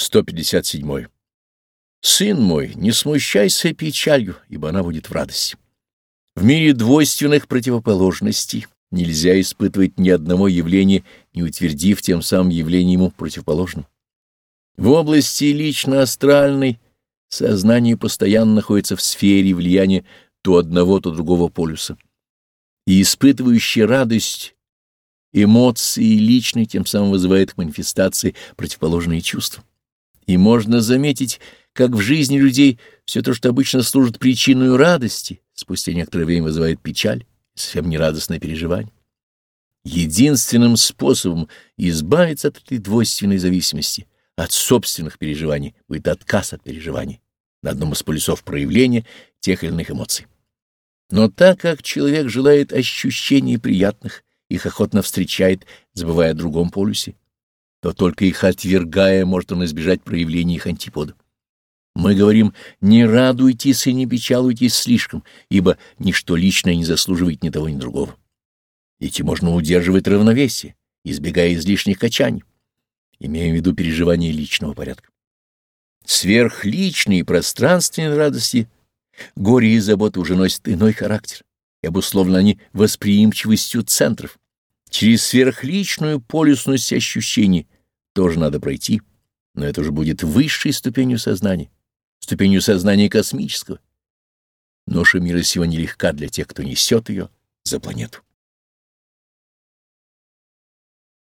157. Сын мой, не смущайся печалью, ибо она будет в радости. В мире двойственных противоположностей нельзя испытывать ни одного явления, не утвердив тем самым явление ему противоположным. В области лично-астральной сознание постоянно находится в сфере влияния то одного, то другого полюса. И испытывающий радость эмоции личные тем самым вызывает манифестации противоположные чувства. И можно заметить, как в жизни людей все то, что обычно служит причиной радости, спустя некоторое время вызывает печаль, совсем нерадостное переживание. Единственным способом избавиться от этой двойственной зависимости, от собственных переживаний, будет отказ от переживаний на одном из полюсов проявления тех или иных эмоций. Но так как человек желает ощущений приятных, их охотно встречает, забывая о другом полюсе, то только их отвергая, может он избежать проявления их антипода. Мы говорим, не радуйтесь и не печалуйтесь слишком, ибо ничто личное не заслуживает ни того, ни другого. Этим можно удерживать равновесие, избегая излишних качаний, имея в виду переживания личного порядка. Сверхличные пространственные радости, горе и заботы уже носят иной характер, и обусловлены они восприимчивостью центров. Через сверхличную полюсность ощущений тоже надо пройти, но это уже будет высшей ступенью сознания, ступенью сознания космического. Ноша мира сего нелегка для тех, кто несет ее за планету.